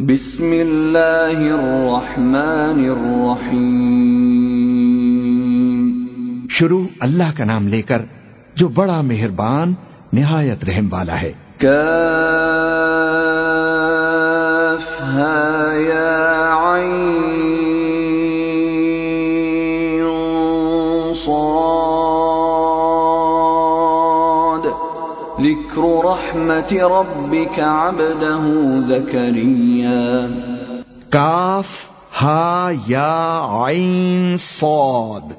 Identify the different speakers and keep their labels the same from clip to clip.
Speaker 1: بسم اللہ الرحمن الرحیم
Speaker 2: شروع اللہ کا نام لے کر جو بڑا مہربان نہایت رحم والا ہے۔
Speaker 1: کاف ہا ذکر رحمت ربک عبده زکریا
Speaker 2: کاف ہا یا عین صاد.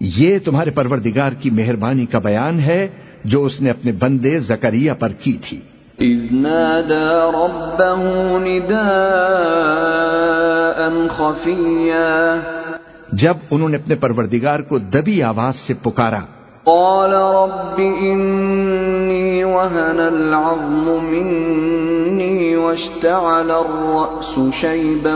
Speaker 2: یہ تمہارے پروردگار کی مہربانی کا بیان ہے جو اس نے اپنے بندے زکریہ پر کی تھی۔
Speaker 1: اذ نادى ربه نداء خفيا.
Speaker 2: جب انہوں نے اپنے پروردگار کو دبی آواز سے پکارا
Speaker 1: قال رب إني وهن العظم مني واشتعل الرأس شيبا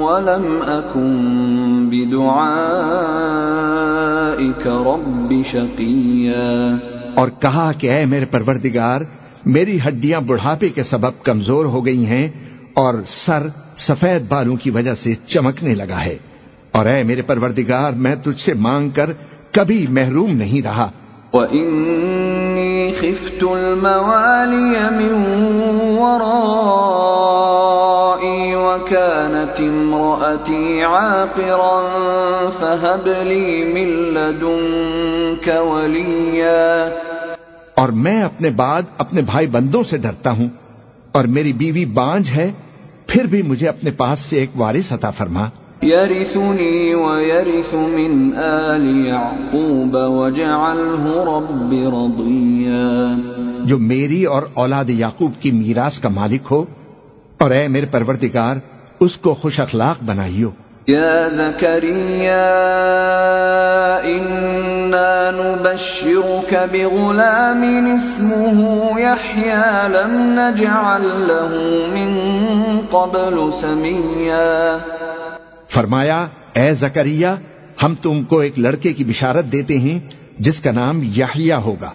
Speaker 1: ولم أكن بدعائك رب شقيا
Speaker 2: اور کہا کہ اے میرے پروردگار، میری ہڈیاں بڑھاپے کے سبب کمزور ہو گئی ہیں اور سر سفید بالوں کی وجہ سے چمکنے لگا ہے۔ اور اے میرے پروردگار، میں تجھ سے مانگ کر کبھی محروم نہیں رہا۔
Speaker 1: وإني خفت الموالي من ورائي وكانت امرأتي عاقرا فهب لي من لدنك وليا۔
Speaker 2: اور میں اپنے بعد اپنے بھائی بندوں سے ڈرتا ہوں۔ اور میری بیوی بانج ہے پھر بھی مجھے اپنے پاس سے ایک وارث عطا فرما۔
Speaker 1: يرثني ويرث من آل يعقوب واجعله رب رضيا.
Speaker 2: جو میری اور اولاد یعقوب کی میراث کا مالک ہو اور اے میرے پروردگار اس کو خوش اخلاق بنائیو۔
Speaker 1: يا زكريا إنا نبشرك بغلام اسمه يحيى لم نجعل له من قبل سميا
Speaker 2: فرمایا اے زکریہ ہم تم کو ایک لڑکے کی بشارت دیتے ہیں جس کا نام یحییٰ ہوگا۔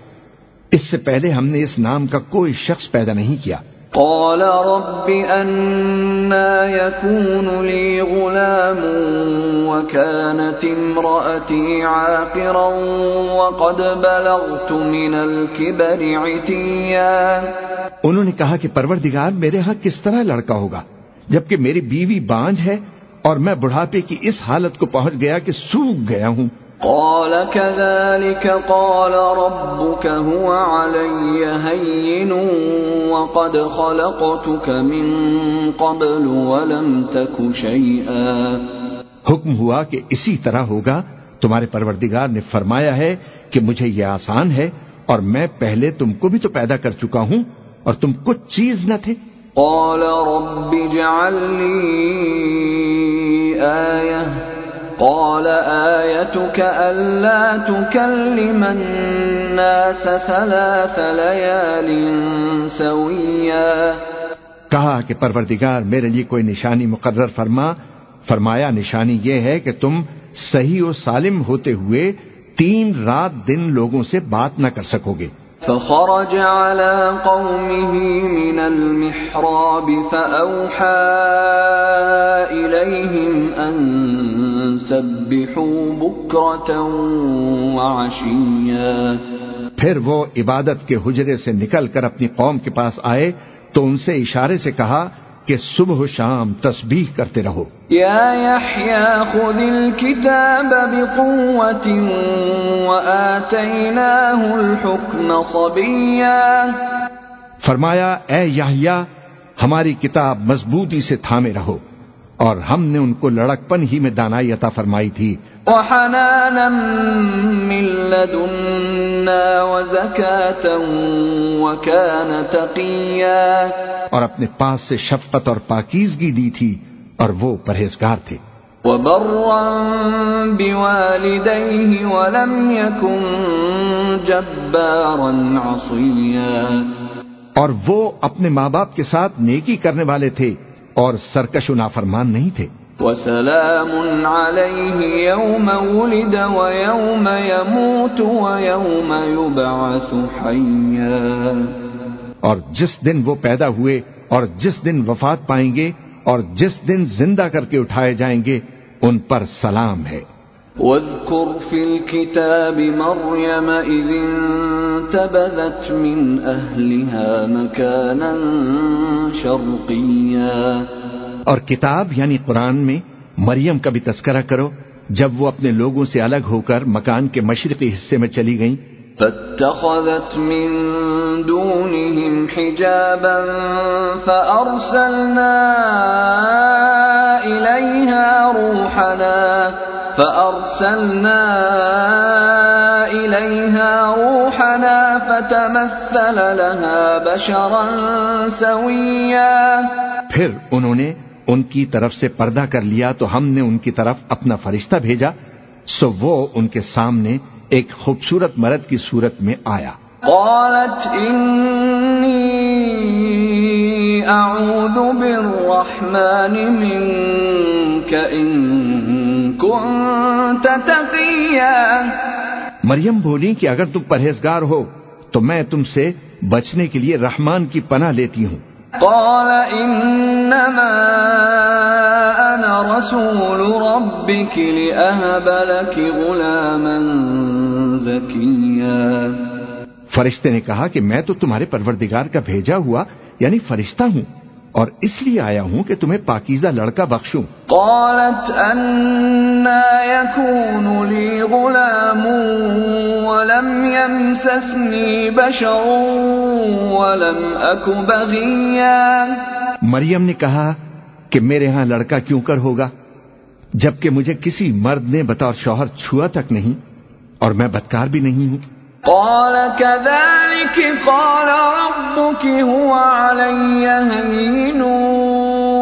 Speaker 2: اس سے پہلے ہم نے اس نام کا کوئی شخص پیدا نہیں کیا۔
Speaker 1: قال رب أنا يكون لي غلام وكانت امرأتي عاقرا وقد بلغت من الكبر عتيا۔
Speaker 2: انہوں نے کہا کہ پروردگار میرے ہاں کس طرح لڑکا ہوگا جبکہ میری بیوی بانج ہے اور میں بڑھاپے کی اس حالت کو پہنچ گیا کہ سوکھ گیا ہوں۔
Speaker 1: قال كذلك قال ربك هو علي هين وقد خلقتك من قبل ولم تك شيئا۔
Speaker 2: حکم ہوا کہ اسی طرح ہوگا۔ تمہارے پروردگار نے فرمایا ہے کہ مجھے یہ آسان ہے اور میں پہلے تم کو بھی تو پیدا کر چکا ہوں اور تم کچھ چیز نہ تھے۔
Speaker 1: قال رب اجعل لي آية. قال آيتك ألا تكلم الناس ثلاث ليال سويا.
Speaker 2: کہا کہ پروردگار میرے لیے کوئی نشانی مقرر فرما، فرمایا نشانی یہ ہے کہ تم صحیح و سالم ہوتے ہوئے تین رات دن لوگوں سے بات نہ کر سکو گے۔
Speaker 1: فخرج على قومه من المحراب فأوحى إليهم أن سبحوا بكرة وعشيا.
Speaker 2: پھر وہ عبادت کے حجرے سے نکل کر اپنی قوم کے پاس آئے تو ان سے اشارے سے کہا کہ صبح و شام تسبیح کرتے رہو۔
Speaker 1: يا يحيى خذ الكتاب الحكم صبيا
Speaker 2: فرمایا اے یحییٰ ہماری کتاب مضبوطی سے تھامے رہو۔ اور ہم نے ان کو لڑکپن ہی میں دانائی عطا فرمائی تھی۔
Speaker 1: وحنانا من لدنا وكان تقيا
Speaker 2: اور اپنے پاس سے شفقت اور پاکیزگی دی تھی اور وہ پرہیزگار تھے۔
Speaker 1: وبرا بوالديه ولم يكن جبارا عصيا
Speaker 2: اور وہ اپنے ماں باپ کے ساتھ نیکی کرنے والے تھے۔ اور سرکش و نافرمان نہیں تھے۔
Speaker 1: وسلام عليه يوم ولد ويوم يموت ويوم يبعث حيا
Speaker 2: اور جس دن وہ پیدا ہوئے اور جس دن وفات پائیں گے اور جس دن زندہ کر کے اٹھائے جائیں گے ان پر سلام ہے۔
Speaker 1: واذكر في الكتاب مريم إذ انتبذت من أهلها مكانا شرقيا.
Speaker 2: اور کتاب یعنی قرآن میں مریم کا بھی تذکرہ کرو جب وہ اپنے لوگوں سے الگ ہو کر مکان کے مشرقی حصے میں چلی گئیں۔
Speaker 1: فاتخذت من دونهم حجابا فأرسلنا إليها روحنا فأرسلنا إليها روحنا فتمثل لها بشرا سويا۔
Speaker 2: پھر انہوں نے ان کی طرف سے پردہ کر لیا تو ہم نے ان کی طرف اپنا فرشتہ بھیجا۔ سو وہ ان کے سامنے ایک خوبصورت مرد کی صورت میں آیا۔
Speaker 1: قالت إني أعوذ بالرحمن منك إن كنت تقيا.
Speaker 2: مریم بولی کہ اگر تم پرہیزگار ہو تو میں تم سے بچنے کے لیے رحمان کی پناہ لیتی ہوں۔
Speaker 1: قال إنما أنا رسول ربك لأهب لك غلاما زكيا.
Speaker 2: فرشتے نے کہا کہ میں تو تمہارے پروردگار کا بھیجا ہوا یعنی فرشتہ ہوں۔ اور اس لیے آیا ہوں کہ تمہیں پاکیزہ لڑکا بخشوں۔
Speaker 1: قالت أنا يكون لي غلام ولم يمسسني بشر ولم أك بغيا۔
Speaker 2: مریم نے کہا کہ میرے ہاں لڑکا کیوں کر ہوگا؟ جبکہ مجھے کسی مرد نے بطور شوہر چھوا تک نہیں اور میں بدکار بھی نہیں ہوں۔
Speaker 1: قال كذلك قال ربك هو علي هين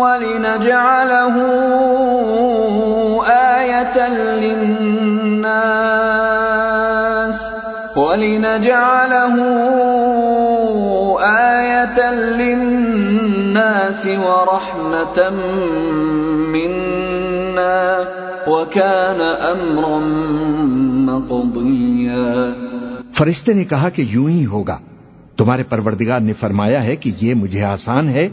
Speaker 1: ولنجعله آية للناس ولنجعله آية للناس ورحمة منا وكان أمرا مقضيا
Speaker 2: فرشتے نے کہا کہ یوں ہی ہوگا۔ تمہارے پروردگار نے فرمایا ہے کہ یہ مجھے آسان ہے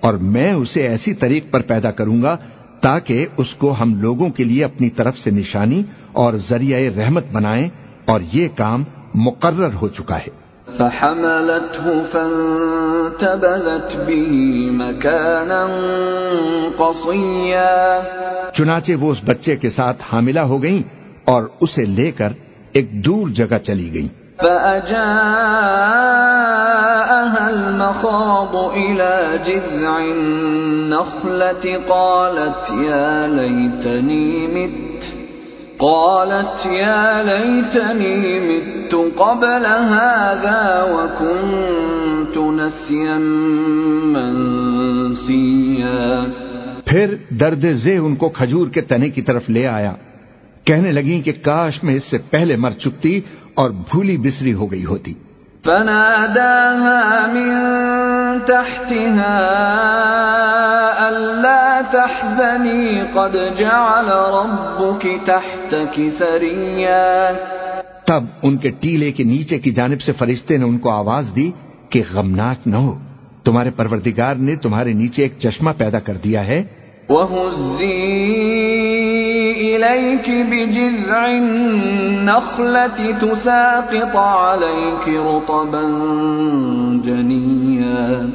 Speaker 2: اور میں اسے ایسی طریق پر پیدا کروں گا تاکہ اس کو ہم لوگوں کے لیے اپنی طرف سے نشانی اور ذریعہ رحمت بنائیں اور یہ کام مقرر ہو چکا ہے۔
Speaker 1: فحملته فانتبذت به مكانا قصيا۔
Speaker 2: چنانچہ وہ اس بچے کے ساتھ حاملہ ہو گئیں اور اسے لے کر ایک دور جگہ چلی گئیں۔
Speaker 1: فأجاءها المخاض إلى جذع النخلة قالت يا ليتني مت قالت يا ليتني مت قبل هذا وكنت نسيا منسيا
Speaker 2: پھر درد زے ان کو کھجور کے تنے کی طرف لے آیا۔ کہنے لگیں کہ کاش میں اس سے پہلے مر چکتی اور بھولی بسری ہو گئی ہوتی۔
Speaker 1: فناداها من تحتها ألا تحزني قد جعل ربك تحتك سريا۔
Speaker 2: تب ان کے ٹیلے کے نیچے کی جانب سے فرشتے نے ان کو آواز دی کہ غمناک نہ ہو۔ تمہارے پروردگار نے تمہارے نیچے ایک چشمہ پیدا کر دیا ہے۔
Speaker 1: وهزي إليك بجذع النخلة تساقط عليك رطبا جنيا.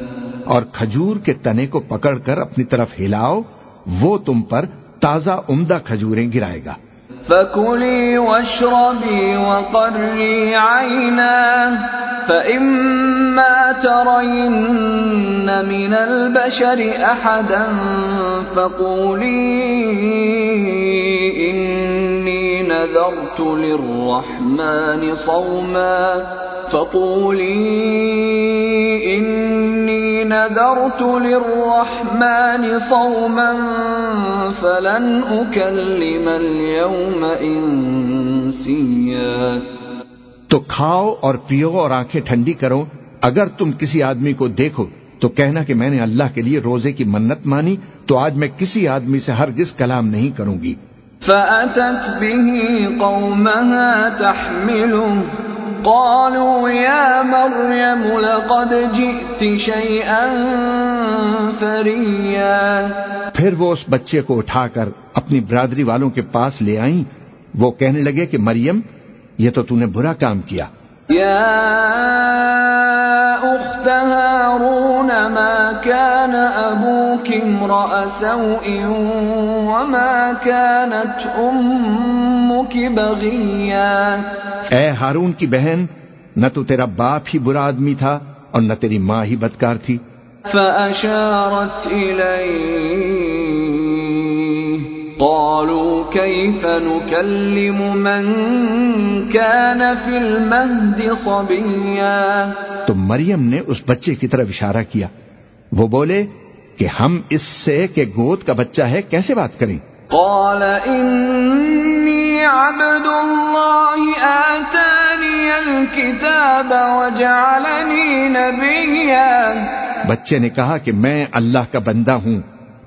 Speaker 2: اور کھجور کے تنے کو پکڑ کر اپنی طرف ہلاؤ، وہ تم پر تازہ عمدہ کھجوریں گرائے گا۔
Speaker 1: فَكُلِي وَاشْرَبِي وَقَرِّي عينا فَإِمَّا ترين مِنَ الْبَشَرِ أَحَدًا فَقُولِي إِنِّي نَذَرْتُ لِلرَّحْمَنِ صَوْمًا فقولي إني نذرت للرحمن صوما فلن أكلم اليوم إنسيا.
Speaker 2: تو کھاؤ اور پیو اور آنکھیں ٹھنڈی کرو اگر تم کسی آدمی کو دیکھو تو کہنا کہ میں نے اللہ کے لیے روزے کی منت مانی تو آج میں کسی آدمی سے ہرگز کلام نہیں کروں گی۔
Speaker 1: فأتت به قومها تحمله قالوا يا مريم لقد جئت شيئا فريا.
Speaker 2: پھر وہ اس بچے کو اٹھا کر اپنی برادری والوں کے پاس لے آئیں۔ وہ کہنے لگے کہ مریم یہ تو نے برا کام کیا۔
Speaker 1: يا أخت هارون ما كان أبوك امرأ سوء وما كانت أمك بغيا
Speaker 2: اے ہارون کی بہن نہ تو تیرا باپ ہی برا آدمی تھا اور نہ تیری ماں ہی بدکار تھی۔
Speaker 1: فأشارت إليه۔ قالوا كيف نكلم من كان في المهد صبيا۔
Speaker 2: تو مریم نے اس بچے کی طرف اشارہ کیا۔ وہ بولے کہ ہم اس سے کہ گود کا بچہ ہے کیسے بات کریں؟
Speaker 1: قال إني عبد الله آتاني الكتاب وجعلني نبيا
Speaker 2: بچے نے کہا کہ میں اللہ کا بندہ ہوں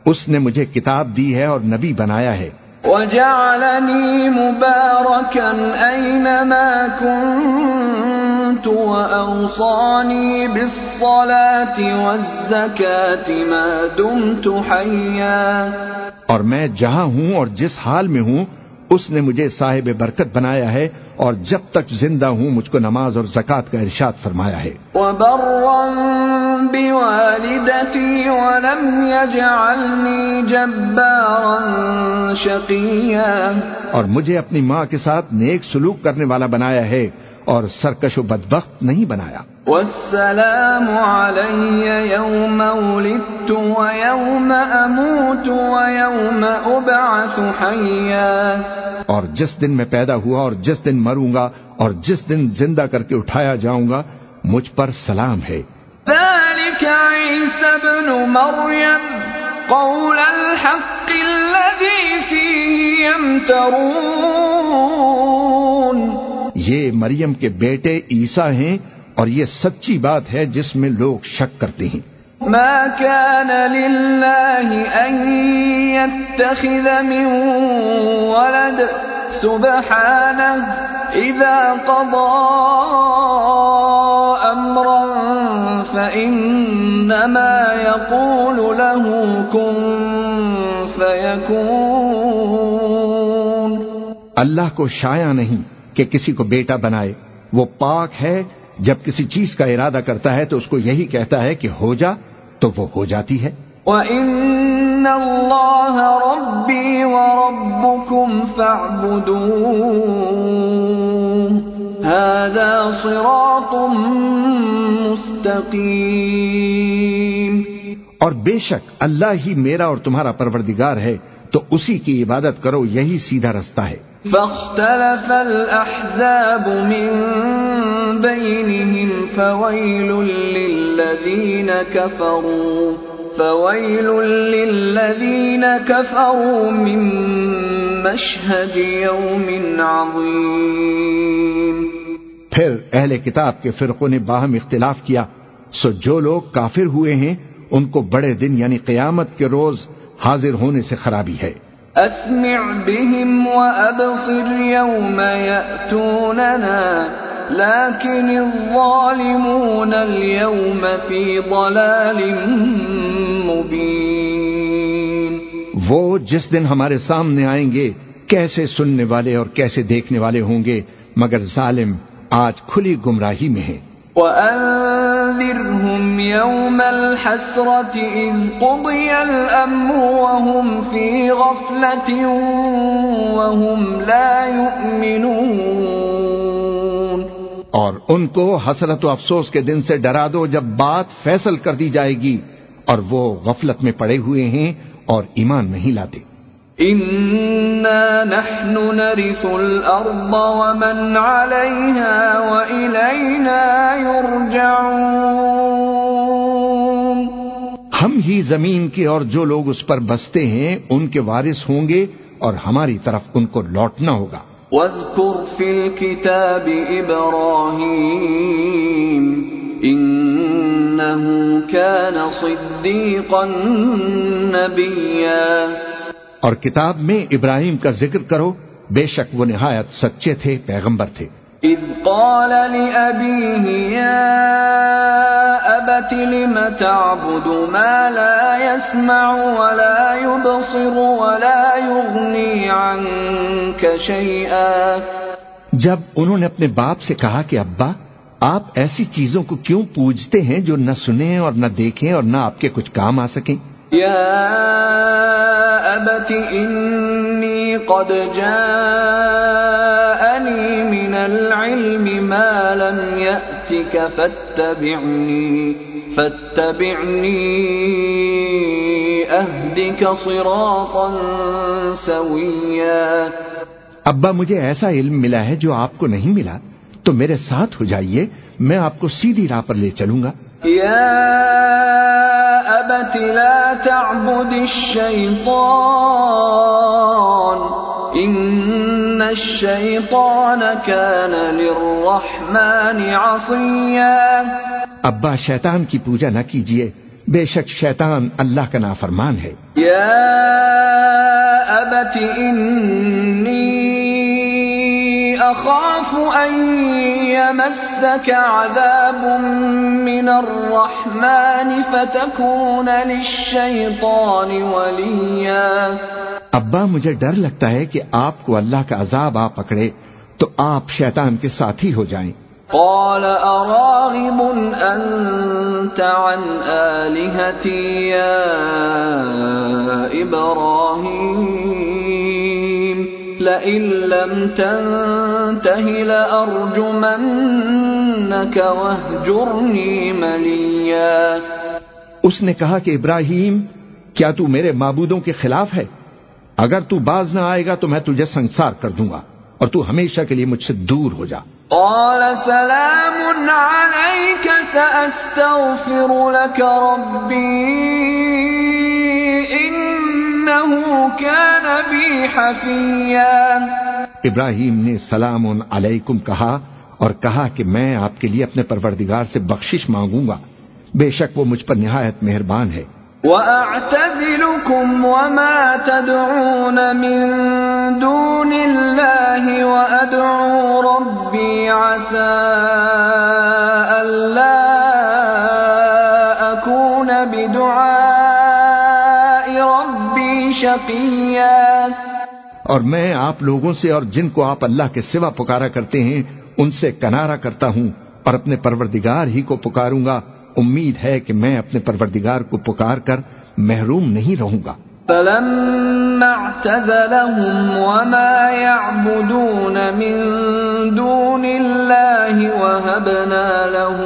Speaker 2: اس نے مجھے کتاب دی ہے اور نبی بنایا ہے۔
Speaker 1: وجعلني مباركا أينما كنت وأوصاني بالصلاة والزكاة ما دمت حيا
Speaker 2: اور میں جہاں ہوں اور جس حال میں ہوں اس نے مجھے صاحب برکت بنایا ہے اور جب تک زندہ ہوں مجھ کو نماز اور زکوٰۃ کا ارشاد فرمایا ہے۔
Speaker 1: وبرا بوالدتي ولم يجعلني جبارا شقيا۔
Speaker 2: اور مجھے اپنی ماں کے ساتھ نیک سلوک کرنے والا بنایا ہے اور سرکش و بدبخت نہیں بنایا۔
Speaker 1: والسلام علي يوم ولدت ويوم أموت ويوم أبعث حيا۔
Speaker 2: اور جس دن میں پیدا ہوا اور جس دن مروں گا اور جس دن زندہ کر کے اٹھایا جاؤں گا مجھ پر سلام ہے۔
Speaker 1: ذلك عيسى ابن مريم قول الحق الذي فيه يمترون.
Speaker 2: یہ مریم کے بیٹے عیسیٰ ہیں اور یہ سچی بات ہے جس میں لوگ شک کرتے ہیں۔
Speaker 1: ما كان لله أن يتخذ من ولد سبحانه إذا قضى أمرا فإنما يقول له كن فيكون
Speaker 2: اللہ کو شایا نہیں کہ کسی کو بیٹا بنائے۔ وہ پاک ہے۔ جب کسی چیز کا ارادہ کرتا ہے تو اس کو یہی کہتا ہے کہ ہو جا۔ تو وہ ہو جاتی ہے۔
Speaker 1: وَإِنَّ اللَّهَ رَبِّي وَرَبُّكُمْ فَاعْبُدُوهُ۔ هَذَا صِرَاطٌ مُسْتَقِيمٌ۔
Speaker 2: اور بے شک اللہ ہی میرا اور تمہارا پروردگار ہے۔ تو اسی کی عبادت کرو یہی سیدھا رستہ ہے۔
Speaker 1: فاختلف الأحزاب من بينهم فويل للذين كفروا فويل للذين كفروا من مشهد يوم عظيم
Speaker 2: پھر اہل کتاب کے فرقوں نے باہم اختلاف کیا۔ سو جو لوگ کافر ہوئے ہیں ان کو بڑے دن یعنی قیامت کے روز حاضر ہونے سے خرابی ہے۔
Speaker 1: أسمع بهم وأبصر يوم يأتوننا لكن الظالمون اليوم في ضلال مبين۔
Speaker 2: وہ جس دن ہمارے سامنے آئیں گے کیسے سننے والے اور کیسے دیکھنے والے ہوں گے مگر ظالم آج کھلی گمراہی میں ہیں
Speaker 1: وأنذرهم يوم الحسرة إذ قضي الأمر وهم في غفلة وهم لا يؤمنون
Speaker 2: اور ان کو حسرت و افسوس کے دن سے ڈرا دو جب بات فیصل کر دی جائے گی اور وہ غفلت میں پڑے ہوئے ہیں اور ایمان نہیں لاتے۔
Speaker 1: إنا نحن نرث الأرض ومن عليها وإلينا يرجعون
Speaker 2: ہم ہی زمین کے اور جو لوگ اس پر بستے ہیں ان کے وارث ہوں گے اور ہماری طرف ان کو لوٹنا ہوگا۔
Speaker 1: واذكر في الكتاب إبراهيم إنه كان صديقا نبيا
Speaker 2: اور کتاب میں ابراہیم کا ذکر کرو بے شک وہ نہایت سچے تھے پیغمبر تھے۔
Speaker 1: إذ قال لأبيه يا أبت لم تعبد ما لا يسمع ولا يبصر ولا يغني عنك شيئا
Speaker 2: جب انہوں نے اپنے باپ سے کہا کہ ابا آپ ایسی چیزوں کو کیوں پوجتے ہیں جو نہ سنیں اور نہ دیکھیں اور نہ آپ کے کچھ کام آ سکیں؟
Speaker 1: يا أبت إني قد جاءني من العلم ما لم يأتك فاتبعني فاتبعني أهدك صراطا سويا۔
Speaker 2: ابا، مجھے ایسا علم ملا ہے جو آپ کو نہیں ملا، تو میرے ساتھ ہو جائیے، میں آپ کو سیدھی راہ پر لے چلوں گا۔
Speaker 1: يا أبت لا تعبد الشيطان إن الشيطان كان للرحمن عصيا
Speaker 2: ابا شیطان کی پوجا نہ کیجیے بے شک شیطان اللہ کا نافرمان ہے۔
Speaker 1: يا أبت إني أخاف أن يمسك عذاب من الرحمن فتكون للشيطان وليا
Speaker 2: ابا مجھے ڈر لگتا ہے کہ آپ کو اللہ کا عذاب آ پکڑے تو آپ شیطان کے ساتھی ہو جائیں۔
Speaker 1: قال أراغب أنت عن آلهتي يا إبراهيم لئن لم تنته لأرجمنك واهجرني مليا۔
Speaker 2: اس نے کہا کہ ابراہیم کیا تو میرے معبودوں کے خلاف ہے؟ اگر تو باز نہ آئے گا تو میں تجھے سنسار کر دوں گا اور تو ہمیشہ کے لیے مجھ سے دور ہو جا۔
Speaker 1: قال سلام عليك سأستغفر لك ربي حفيا
Speaker 2: ابراہیم نے سلام علیکم کہا اور کہا کہ میں آپ کے لیے اپنے پروردگار سے بخشش مانگوں گا۔ بے شک وہ مجھ پر نہایت مہربان ہے۔
Speaker 1: وأعتزلكم وما تدعون من دون الله وأدعو ربي عسى ألا أكون بدعاء. شقيا.
Speaker 2: اور میں آپ لوگوں سے اور جن کو آپ اللہ کے سوا پکارا کرتے ہیں ان سے کنارہ کرتا ہوں اور اپنے پروردگار ہی کو پکاروں گا۔ امید ہے کہ میں اپنے پروردگار کو پکار کر محروم نہیں رہوں گا۔
Speaker 1: فلما اعتزلهم وما يعبدون من دون الله وهبنا له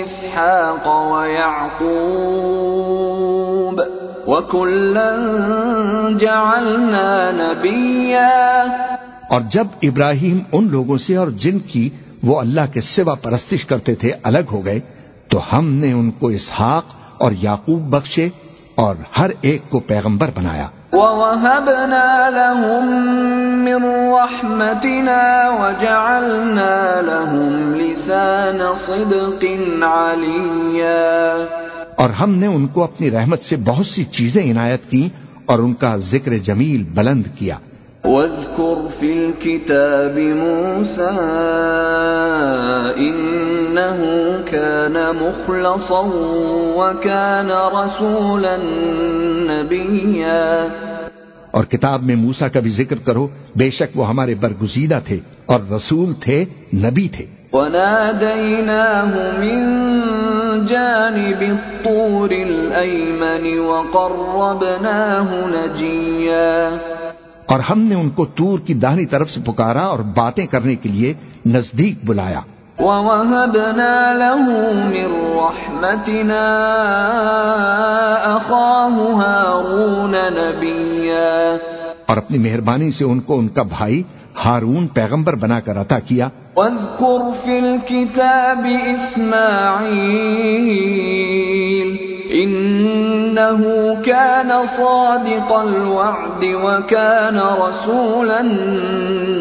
Speaker 1: إسحاق ويعقوب وكلا جعلنا نبيا
Speaker 2: اور جب ابراہیم ان لوگوں سے اور جن کی وہ اللہ کے سوا پرستش کرتے تھے الگ ہو گئے تو ہم نے ان کو اسحاق اور یعقوب بخشے اور ہر ایک کو پیغمبر بنایا۔
Speaker 1: ووهبنا لهم من رحمتنا وجعلنا لهم لسان صدق عليا
Speaker 2: اور ہم نے ان کو اپنی رحمت سے بہت سی چیزیں عنایت کی اور ان کا ذکر جمیل بلند کیا۔
Speaker 1: واذكر في الكتاب موسى إنه كان مخلصا وكان رسولا نبيا
Speaker 2: اور کتاب میں موسا کا بھی ذکر کرو بے شک وہ ہمارے برگزیدہ تھے اور رسول تھے نبی تھے۔
Speaker 1: وناديناه من جانب الطور الأيمن وقربناه نجيا.
Speaker 2: اور ہم نے ان کو تور کی داہنی طرف سے پکارا اور باتیں کرنے کے لیے نزدیک بلایا۔
Speaker 1: ووهبنا له من رحمتنا أخاه هارون نبيا.
Speaker 2: اور اپنی مہربانی سے ان کو ان کا بھائی ہارون پیغمبر بنا کر عطا کیا۔
Speaker 1: واذكر في الكتاب إسماعيل إنه كان صادق الوعد وكان رسولا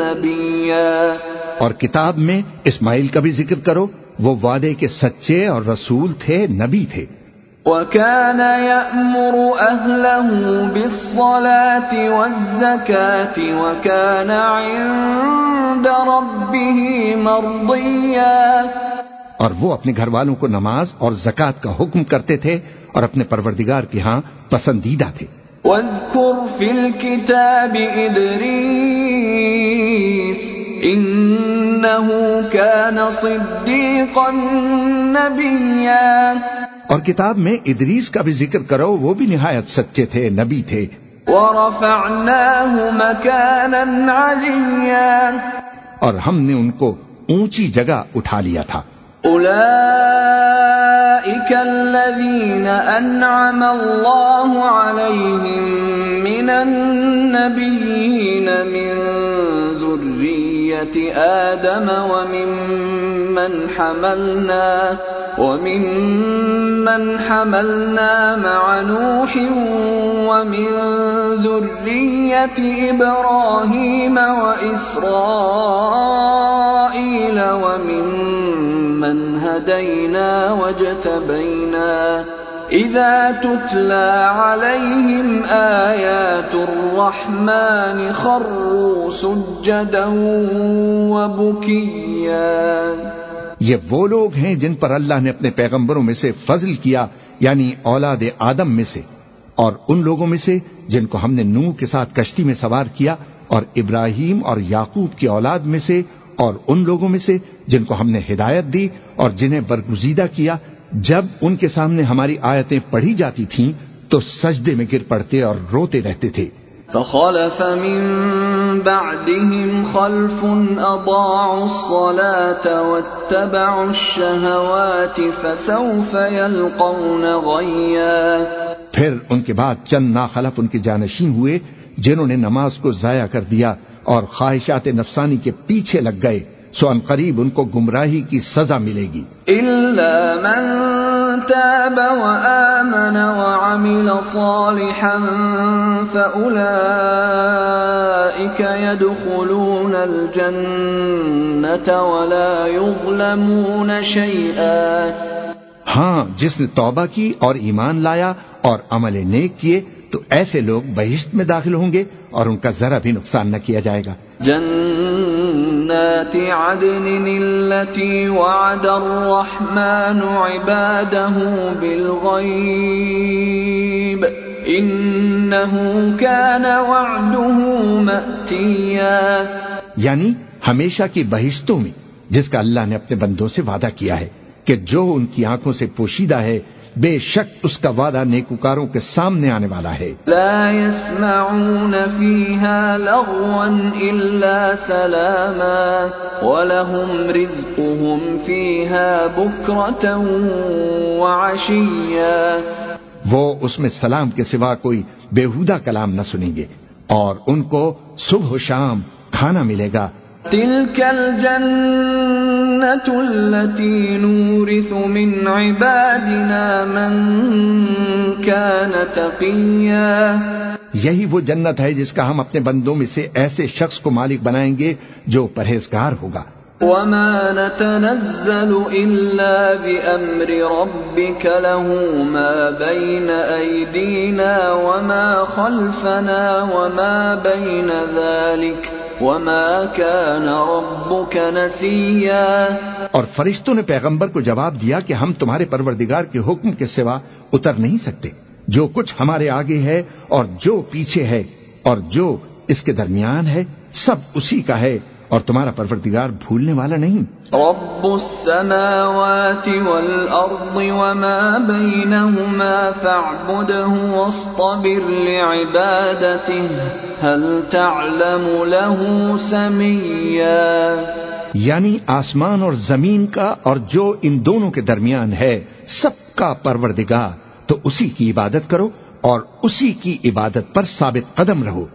Speaker 1: نبيا
Speaker 2: اور کتاب میں اسماعیل کا بھی ذکر کرو وہ وعدے کے سچے اور رسول تھے نبی تھے۔
Speaker 1: وكان يأمر أهله بالصلاة والزكاة وكان عند ربه مرضيا
Speaker 2: اور وہ اپنے گھر والوں کو نماز اور زکوٰۃ کا حکم کرتے تھے اور اپنے پروردگار کے ہاں پسندیدہ تھے۔
Speaker 1: واذكر في الكتاب إدريس إنه كان صديقا نبيا
Speaker 2: اور کتاب میں ادریس کا بھی ذکر کرو وہ بھی نہایت سچے تھے نبی تھے۔
Speaker 1: ورفعناه مكانا عليا۔
Speaker 2: اور ہم نے ان کو اونچی جگہ اٹھا لیا تھا۔
Speaker 1: أولئك الذين أنعم الله عليهم من النبيين من ذرية آدم وممن حملنا وممن حملنا مع نوح ومن ذرية إبراهيم وإسرائيل وممن هدينا واجتبينا إذا تتلى عليهم آيات الرحمن خروا سجدا وبكيا
Speaker 2: یہ وہ لوگ ہیں جن پر اللہ نے اپنے پیغمبروں میں سے فضل کیا یعنی اولاد آدم میں سے، اور ان لوگوں میں سے جن کو ہم نے نوح کے ساتھ کشتی میں سوار کیا، اور ابراہیم اور یعقوب کی اولاد میں سے، اور ان لوگوں میں سے جن کو ہم نے ہدایت دی اور جنہیں برگزیدہ کیا۔ جب ان کے سامنے ہماری آیتیں پڑھی جاتی تھیں، تو سجدے میں گر پڑتے اور روتے رہتے تھے۔
Speaker 1: فخلف من بعدهم خلف أضاعوا الصلاة واتبعوا الشهوات فسوف يلقون غيا.
Speaker 2: پھر ان کے بعد چند ناخلف ان کے جانشین ہوئے جنہوں نے نماز کو ضائع کر دیا اور خواہشات نفسانی کے پیچھے لگ گئے۔ سو ان قریب ان کو گمراہی کی سزا ملے گی۔
Speaker 1: إلا من تاب وآمن وعمل صالحا فأولئك يدخلون الجنة ولا يظلمون شيئا۔
Speaker 2: ہاں جس نے توبہ کی اور ایمان لایا اور عمل نیک کیے تو ایسے لوگ بہشت میں داخل ہوں گے اور ان کا ذرا بھی نقصان نہ کیا جائے گا۔
Speaker 1: جنات عدن التي وعد الرحمن عباده بالغيب إنه كان وعده مأتيا
Speaker 2: یعنی ہمیشہ کی بہشتوں میں جس کا اللہ نے اپنے بندوں سے وعدہ کیا ہے کہ جو ان کی آنکھوں سے پوشیدہ ہے بے شک اس کا وعدہ نیکوکاروں کے سامنے آنے والا ہے۔
Speaker 1: لا يسمعون فيها لغوا إلا سلاما ولهم رزقهم فيها بكرة وعشيا۔
Speaker 2: وہ اس میں سلام کے سوا کوئی بےحودہ کلام نہ سنیں گے اور ان کو صبح و شام کھانا ملے گا۔
Speaker 1: تلك الجنة التي نورث من عبادنا من كان تقيا.
Speaker 2: یہی وہ جنت ہے جس کا ہم اپنے بندوں میں سے ایسے شخص کو مالک بنائیں گے جو پرہیزگار ہوگا۔
Speaker 1: وما نتنزل إلا بأمر ربك له ما بين أيدينا وما خلفنا وما بين ذلك وما كان ربك نسيا
Speaker 2: اور فرشتوں نے پیغمبر کو جواب دیا کہ ہم تمہارے پروردگار کے حکم کے سوا اتر نہیں سکتے۔ جو کچھ ہمارے آگے ہے اور جو پیچھے ہے اور جو اس کے درمیان ہے، سب اسی کا ہے۔ اور تمہارا پروردگار بھولنے والا نہیں۔
Speaker 1: رب السماوات والأرض وما بينهما فاعبده واصطبر لعبادته هل تعلم له سميا؟
Speaker 2: یعنی آسمان اور زمین کا اور جو ان دونوں کے درمیان ہے سب کا پروردگار۔ تو اسی کی عبادت کرو اور اسی کی عبادت پر ثابت قدم رہو۔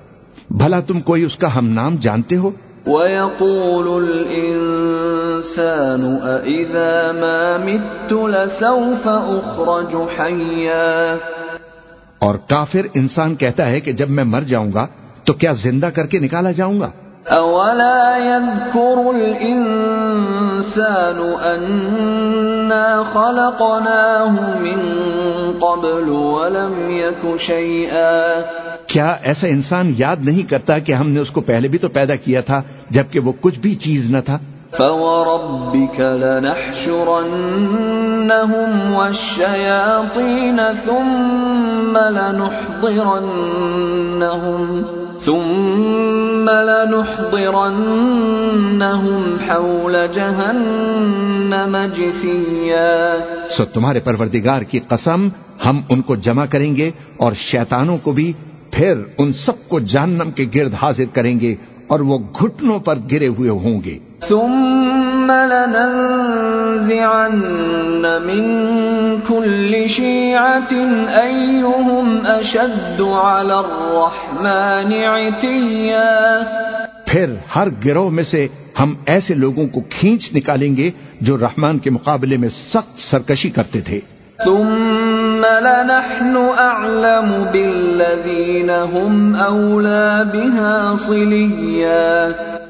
Speaker 2: بھلا تم کوئی اس کا ہم نام جانتے ہو؟
Speaker 1: ويقول الإنسان أإذا ما مت لسوف أخرج حيا
Speaker 2: اور کافر انسان کہتا ہے کہ جب میں مر جاؤں گا تو کیا زندہ کر کے نکالا جاؤں گا؟
Speaker 1: أولا يذكر الإنسان أنا خلقناه من قبل ولم يك شيئا
Speaker 2: کیا ایسا انسان یاد نہیں کرتا کہ ہم نے اس کو پہلے بھی تو پیدا کیا تھا جبکہ وہ کچھ بھی چیز نہ تھا؟
Speaker 1: فوربك لنحشرنهم والشياطين ثم لنحضرنهم ثم لنحضرنهم حول جهنم جثيا۔
Speaker 2: سو تمہارے پروردگار کی قسم ہم ان کو جمع کریں گے اور شیطانوں کو بھی پھر ان سب کو جہنم کے گرد حاضر کریں گے اور وہ گھٹنوں پر گرے ہوئے ہوں گے۔
Speaker 1: ثم لننزعن من كل أيهم أشد على الرحمن عتيا۔
Speaker 2: پھر ہر گروہ میں سے ہم ایسے لوگوں کو کھینچ نکالیں گے جو رحمان کے مقابلے میں سخت سرکشی کرتے تھے۔
Speaker 1: ثم لنحن هم بها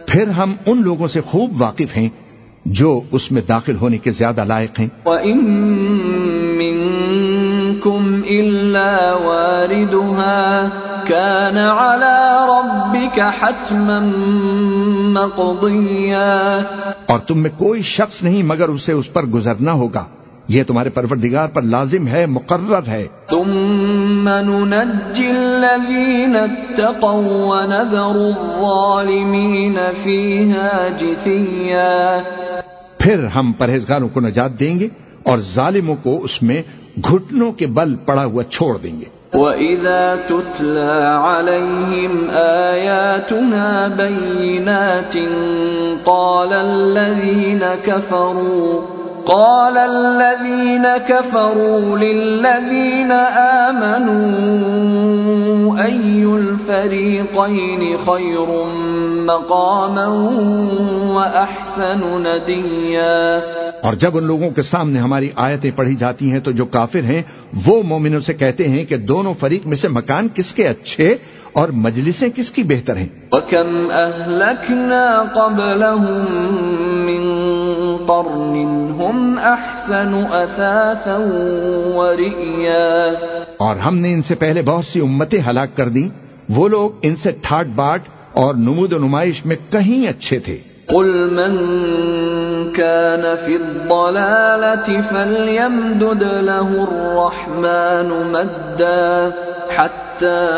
Speaker 2: پھر ہم ان لوگوں سے خوب واقف ہیں جو اس میں داخل ہونے کے زیادہ لائق ہیں.
Speaker 1: وَإِن منكم إلا واردها كان على ربك حتما مقضيا.
Speaker 2: اور تم میں کوئی شخص نہیں مگر اسے اس پر گزرنا ہوگا. یہ تمہارے پروردگار پر لازم ہے مقرر ہے۔
Speaker 1: ثم ننجي الذين اتقوا ونذر الظالمين فيها جثيا۔
Speaker 2: پھر ہم پرہیزگاروں کو نجات دیں گے اور ظالموں کو اس میں گھٹنوں کے بل پڑا ہوا چھوڑ دیں گے۔
Speaker 1: وَإِذَا تُتْلَى عَلَيْهِمْ آيَاتُنَا بَيِّنَاتٍ قَالَ الَّذِينَ كَفَرُوا قال الذين كفروا للذين آمنوا أي الفريقين خير مقاما وأحسن نديا
Speaker 2: اور جب ان لوگوں کے سامنے ہماری آیتیں پڑھی جاتی ہیں تو جو کافر ہیں وہ مومنوں سے کہتے ہیں کہ دونوں فریق میں سے مکان کس کے اچھے اور مجلسیں کس کی بہتر ہیں؟
Speaker 1: وَكَمْ أَهْلَكْنَا قَبْلَهُمْ مِنْ قَرْنٍ هُمْ أَحْسَنُ أَثَاثًا وَرِئِيًا
Speaker 2: اور ہم نے ان سے پہلے بہت سی امتیں ہلاک کر دیں۔ وہ لوگ ان سے ٹھاٹ باٹ اور نمود و نمائش میں کہیں اچھے تھے۔
Speaker 1: قل من كان في الضلالة فليمدد له الرحمن مدا۔ حتى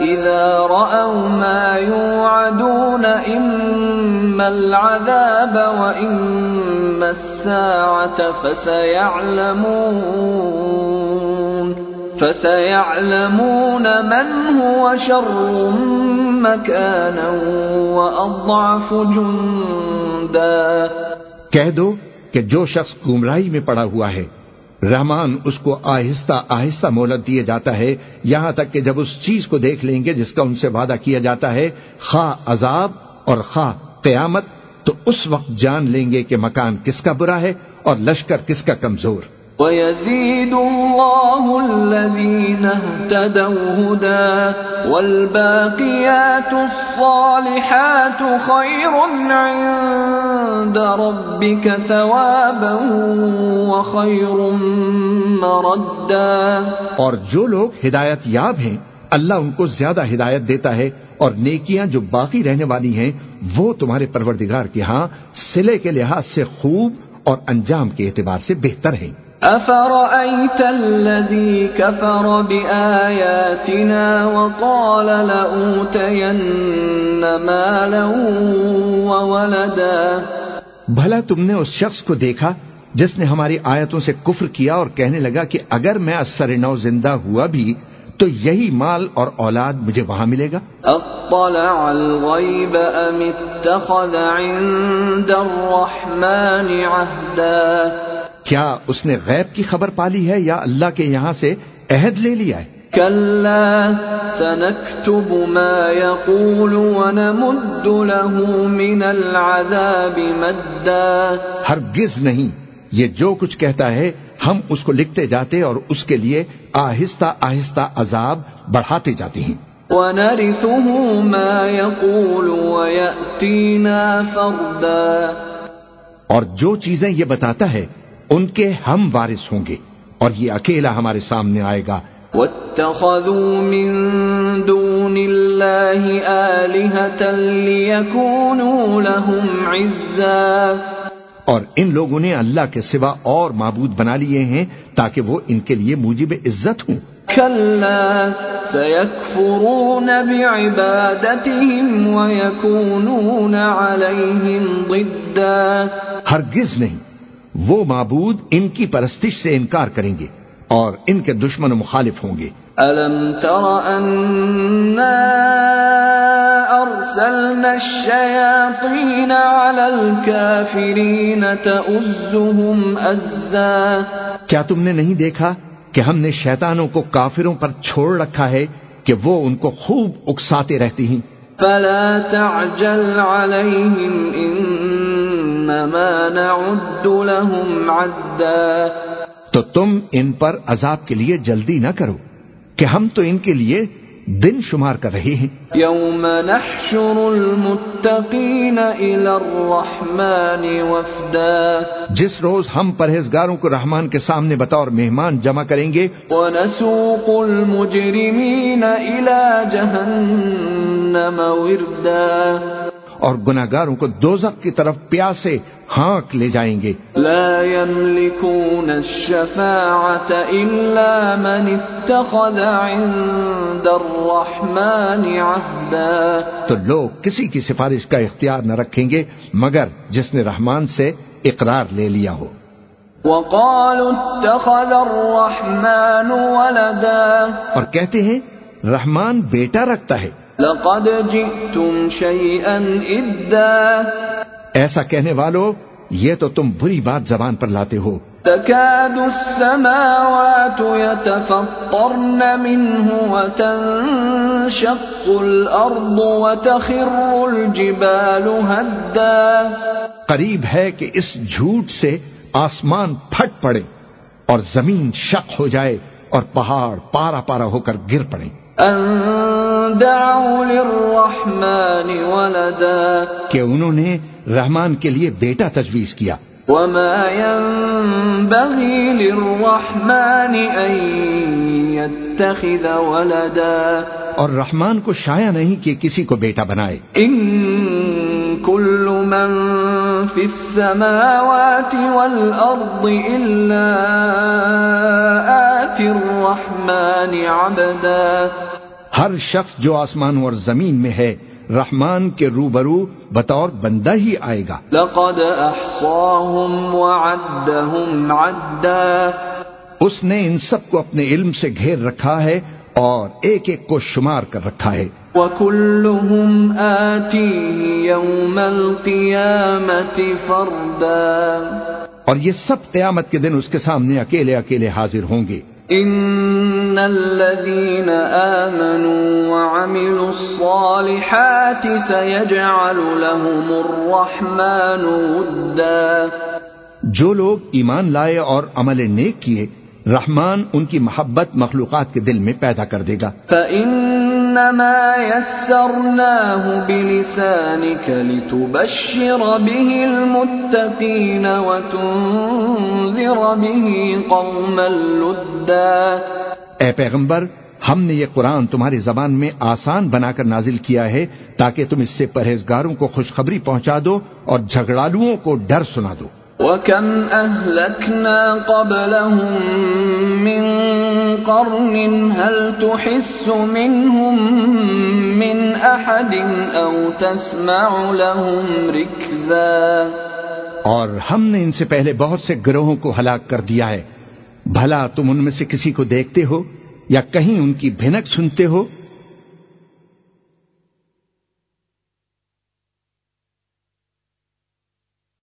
Speaker 1: إذا رأوا ما يوعدون إما العذاب وإما الساعة فسيعلمون فسيعلمون من هو شر مكانا وأضعف جندا
Speaker 2: کہہ دو کہ جو شخص گمراہی میں پڑا ہوا ہے رحمان اس کو آہستہ آہستہ مہلت دیے جاتا ہے۔ یہاں تک کہ جب اس چیز کو دیکھ لیں گے جس کا ان سے وعدہ کیا جاتا ہے، خواہ عذاب اور خواہ قیامت، تو اس وقت جان لیں گے کہ مکان کس کا برا ہے اور لشکر کس کا کمزور۔
Speaker 1: ويزيد الله الذين اهتدوا هدى والباقيات الصالحات خير عند ربك ثوابا وخير مردا
Speaker 2: اور جو لوگ ہدایت یاب ہیں، اللہ ان کو زیادہ ہدایت دیتا ہے اور نیکیاں جو باقی رہنے والی ہیں، وہ تمہارے پروردگار کے ہاں سلے کے لحاظ سے خوب اور انجام کے اعتبار سے بہتر ہیں۔
Speaker 1: أفرأيت الذي كفر بآياتنا وقال لأوتين مالا وولدا؟
Speaker 2: بھلا تم نے اس شخص کو دیکھا جس نے ہماری آیتوں سے کفر کیا اور کہنے لگا کہ اگر میں اثر نو زندہ ہوا بھی تو یہی مال اور اولاد مجھے وہاں ملے گا؟
Speaker 1: اطلع الغیب ام اتخذ عند الرحمن عہدا
Speaker 2: کیا اس نے غیب کی خبر پالی ہے یا اللہ کے یہاں سے عہد لے لیا ہے؟
Speaker 1: سنكتب ما يقول ونمد له من العذاب مدا.
Speaker 2: ہرگز نہیں یہ جو کچھ کہتا ہے ہم اس کو لکھتے جاتے اور اس کے لیے آہستہ آہستہ عذاب بڑھاتے جاتے ہیں۔
Speaker 1: ونرثه ما يقول ويأتينا فردا.
Speaker 2: اور جو چیزیں یہ بتاتا ہے ان کے ہم وارث ہوں گے اور یہ اکیلا ہمارے سامنے آئے گا۔
Speaker 1: واتخذوا من دون الله آلهة ليكونوا لهم عزا۔
Speaker 2: اور ان لوگوں نے اللہ کے سوا اور معبود بنا لیے ہیں تاکہ وہ ان کے لیے موجب عزت ہوں۔
Speaker 1: كلا سيكفرون بعبادتهم ويكونون عليهم ضدا۔
Speaker 2: ہرگز نہیں۔ وہ معبود ان کی پرستش سے انکار کریں گے اور ان کے دشمن مخالف ہوں گے۔
Speaker 1: ألم تر أنا أرسلنا الشياطين على الكافرين تؤزهم أزا
Speaker 2: کیا تم نے نہیں دیکھا کہ ہم نے شیطانوں کو کافروں پر چھوڑ رکھا ہے کہ وہ ان کو خوب اکساتے رہتی ہیں؟
Speaker 1: فلا تعجل عليهم إنما نعد لهم عدا
Speaker 2: تو تم ان پر عذاب کے لیے جلدی نہ کرو کہ ہم تو ان کے لیے دن شمار کر رہے ہیں۔
Speaker 1: يوم نحشر المتقين إلى الرحمن وفدا
Speaker 2: جس روز ہم پرہیزگاروں کو رحمان کے سامنے بطور مہمان جمع کریں گے
Speaker 1: ونسوق المجرمين إلى جهنم وردا
Speaker 2: اور گناہگاروں کو دوزخ کی طرف پیاسے ہانک لے جائیں گے۔
Speaker 1: لا يملكون الشفاعة إلا من اتخذ عند الرحمن عهدا۔
Speaker 2: تو لوگ کسی کی سفارش کا اختیار نہ رکھیں گے مگر جس نے رحمان سے اقرار لے لیا ہو۔
Speaker 1: وقالوا اتخذ الرحمن ولدا۔
Speaker 2: اور کہتے ہیں رحمان بیٹا رکھتا ہے۔
Speaker 1: لقد جئتم شيئا إدا.
Speaker 2: ایسا کہنے والو یہ تو تم بری بات زبان پر لاتے ہو۔
Speaker 1: تكاد السماوات يتفطرن منه وتنشق الأرض وتخر الجبال هدا.
Speaker 2: قریب ہے کہ اس جھوٹ سے آسمان پھٹ پڑے اور زمین شق ہو جائے۔ اور پہاڑ پارا پارا ہو کر گر پڑے۔
Speaker 1: للرحمن ولدا
Speaker 2: کہ انہوں نے رحمان کے لیے بیٹا تجویز کیا۔
Speaker 1: وما ينبغي للرحمن أن يتخذ ولدا
Speaker 2: اور رحمان کو شایا نہیں کہ کسی کو بیٹا بنائے۔
Speaker 1: إن كل من في السماوات والأرض إلا آتي الرحمن عبدا.
Speaker 2: ہر شخص جو آسمان اور زمین میں ہے رحمان کے روبرو بطور بندہ ہی آئے گا۔
Speaker 1: لقد أحصاهم وعدهم عدا.
Speaker 2: اس نے ان سب کو اپنے علم سے گھیر رکھا ہے اور ایک ایک کو شمار کر رکھا ہے۔
Speaker 1: وكلهم آتيه يوم القيامة فردا
Speaker 2: اور یہ سب قیامت کے دن اس کے سامنے اکیلے اکیلے حاضر ہوں گے۔
Speaker 1: إن الذين آمنوا وعملوا الصالحات سيجعل لهم الرحمن ودا
Speaker 2: جو لوگ ایمان لائے اور عمل نیک کیے رحمان ان کی محبت مخلوقات کے دل میں پیدا کر دے گا۔
Speaker 1: فإنما يسرناه بلسانك لتبشر به المتقين وتنذر به قوما لدا۔
Speaker 2: اے پیغمبر، ہم نے یہ قرآن تمہاری زبان میں آسان بنا کر نازل کیا ہے تاکہ تم اس سے پرہیزگاروں کو خوشخبری پہنچا دو اور جھگڑالوؤں کو ڈر سنا دو۔
Speaker 1: وكم أهلكنا قبلهم من قرن هل تحس منهم من أحد أو تسمع لهم ركزا
Speaker 2: اور ہم نے ان سے پہلے بہت سے گروہوں کو ہلاک کر دیا ہے۔ بھلا تم ان میں سے کسی کو دیکھتے ہو یا کہیں ان کی بھنک سنتے ہو